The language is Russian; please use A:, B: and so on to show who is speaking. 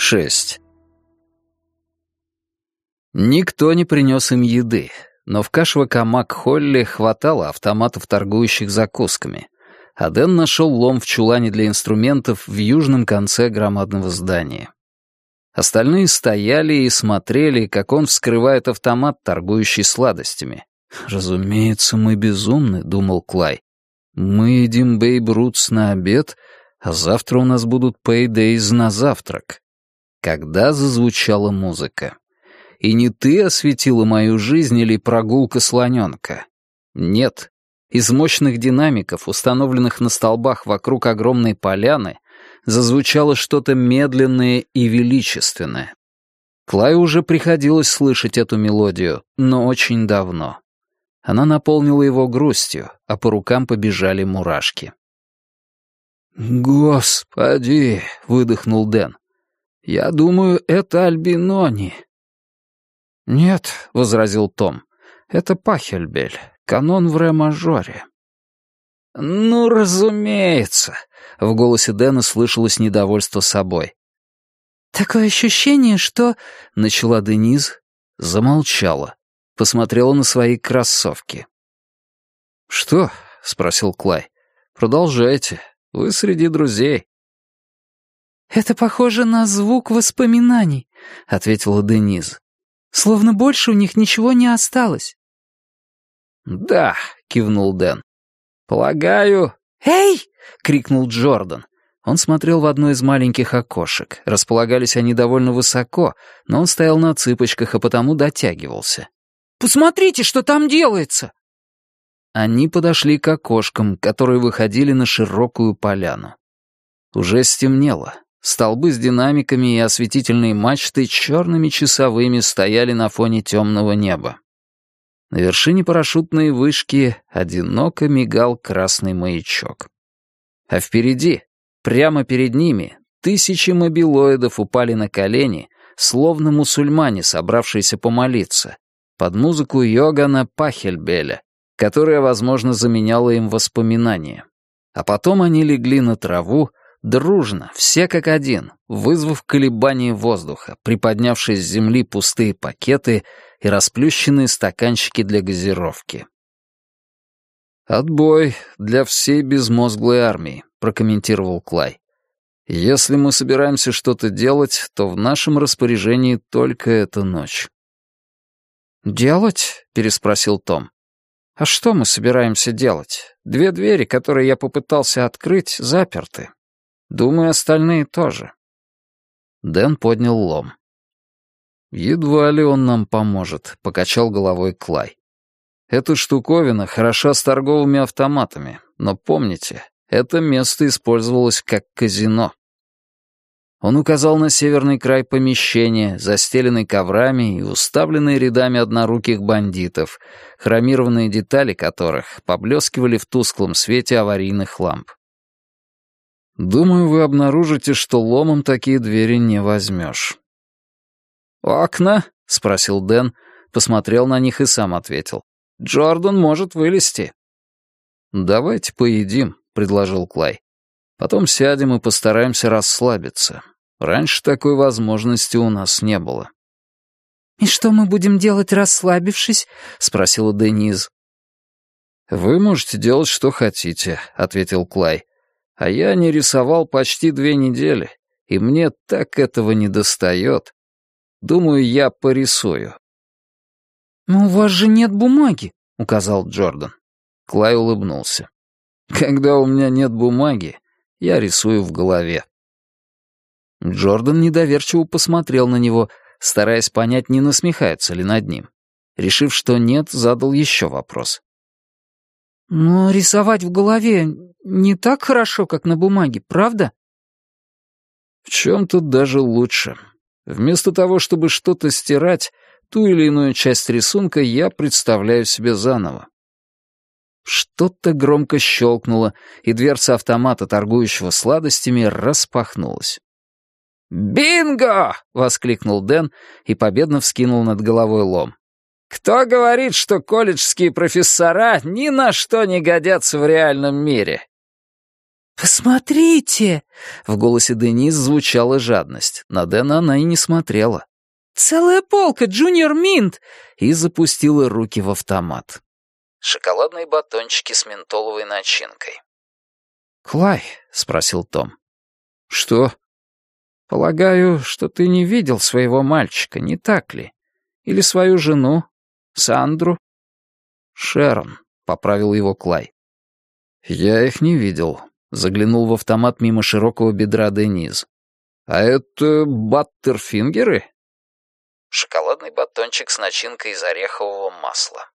A: 6. Никто не принес им еды, но в Кашвакамак-Холле хватало автоматов, торгующих закусками, а Дэн нашел лом в чулане для инструментов в южном конце громадного здания. Остальные стояли и смотрели, как он вскрывает автомат, торгующий сладостями. «Разумеется, мы безумны», — думал Клай. «Мы едим Бейб Рутс на обед, а завтра у нас будут пейдейз на завтрак». Когда зазвучала музыка. И не ты осветила мою жизнь или прогулка слоненка. Нет. Из мощных динамиков, установленных на столбах вокруг огромной поляны, зазвучало что-то медленное и величественное. Клаю уже приходилось слышать эту мелодию, но очень давно. Она наполнила его грустью, а по рукам побежали мурашки. «Господи!» — выдохнул Дэн. «Я думаю, это Альбинони». «Нет», — возразил Том, — «это Пахельбель, канон в ре-мажоре». «Ну, разумеется», — в голосе Дэна слышалось недовольство собой.
B: «Такое ощущение, что...» — начала Дениз,
A: замолчала, посмотрела на свои кроссовки. «Что?» — спросил Клай. «Продолжайте. Вы среди друзей».
B: «Это похоже на звук воспоминаний», — ответила Дениз. «Словно больше у них ничего не осталось».
A: «Да», — кивнул Дэн. «Полагаю...»
B: «Эй!»
A: — крикнул Джордан. Он смотрел в одно из маленьких окошек. Располагались они довольно высоко, но он стоял на цыпочках, а потому дотягивался.
B: «Посмотрите, что там делается!»
A: Они подошли к окошкам, которые выходили на широкую поляну. Уже стемнело. Столбы с динамиками и осветительные мачты черными часовыми стояли на фоне темного неба. На вершине парашютной вышки одиноко мигал красный маячок. А впереди, прямо перед ними, тысячи мобилоидов упали на колени, словно мусульмане, собравшиеся помолиться, под музыку Йогана Пахельбеля, которая, возможно, заменяла им воспоминания. А потом они легли на траву, дружно, все как один, вызвав колебание воздуха, приподнявшие с земли пустые пакеты и расплющенные стаканчики для газировки. «Отбой для всей безмозглой армии», — прокомментировал Клай. «Если мы собираемся что-то делать, то в нашем распоряжении только эта ночь».
B: «Делать?» — переспросил Том. «А что мы собираемся делать? Две двери, которые я попытался открыть, заперты. Думаю, остальные тоже».
A: Дэн поднял лом. «Едва ли он нам поможет», — покачал головой Клай. «Эта штуковина хороша с торговыми автоматами, но помните, это место использовалось как казино». Он указал на северный край помещения, застеленный коврами и уставленный рядами одноруких бандитов, хромированные детали которых поблескивали в тусклом свете аварийных ламп. «Думаю, вы обнаружите, что ломом такие двери не возьмешь».
B: «Окна?» — спросил Дэн, посмотрел на них и сам ответил. «Джордан может вылезти».
A: «Давайте поедим», — предложил Клай. «Потом сядем и постараемся расслабиться. Раньше такой возможности у нас не было».
B: «И что мы будем делать, расслабившись?» — спросила Дениз.
A: «Вы можете делать, что хотите», — ответил Клай. «А я не рисовал почти две недели, и мне так этого не достает. Думаю, я порисую».
B: «Но у вас же нет бумаги», — указал Джордан.
A: Клай улыбнулся. «Когда у меня нет бумаги, я рисую в голове». Джордан недоверчиво посмотрел на него, стараясь понять, не насмехается ли над ним. Решив, что нет, задал еще вопрос.
B: «Но рисовать в голове не так хорошо, как на бумаге, правда?»
A: «В чем-то даже лучше. Вместо того, чтобы что-то стирать, ту или иную часть рисунка я представляю себе заново. Что-то громко щелкнуло, и дверца автомата, торгующего сладостями, распахнулась.
B: «Бинго!» — воскликнул Дэн и победно вскинул над головой лом. «Кто говорит, что колледжские профессора ни на что не годятся в реальном мире?»
A: «Посмотрите!» — в голосе Денис звучала жадность. На Дэна она и не смотрела. «Целая полка, Джуниор Минт!» и запустила руки в автомат. Шоколадные батончики с ментоловой начинкой.
B: «Клай?» — спросил Том.
A: «Что?»
B: «Полагаю, что ты не видел своего мальчика, не так ли? Или свою жену, Сандру?»
A: «Шерон», — поправил его Клай. «Я их не видел», — заглянул в автомат мимо широкого бедра Дениз. «А это баттерфингеры?» Шоколадный батончик с начинкой из орехового масла.